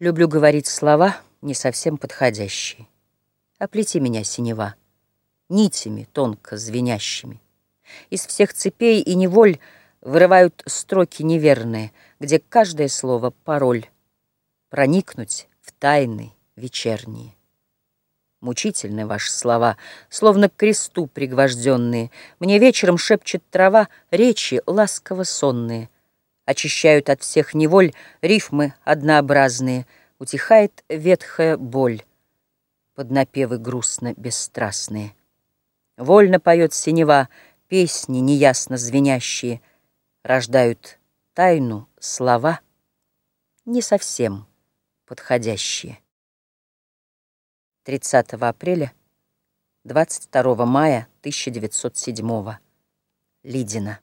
Люблю говорить слова, не совсем подходящие. Оплети меня, синева, нитями тонко звенящими. Из всех цепей и неволь вырывают строки неверные, где каждое слово — пароль. Проникнуть в тайны вечерние. Мучительны ваши слова, словно к кресту пригвожденные. Мне вечером шепчет трава речи ласково сонные — очищают от всех неволь рифмы однообразные, утихает ветхая боль под напевы грустно бесстрастные. Вольно поет синева, песни неясно звенящие, рождают тайну слова, не совсем подходящие. 30 апреля, 22 мая 1907 Лидина.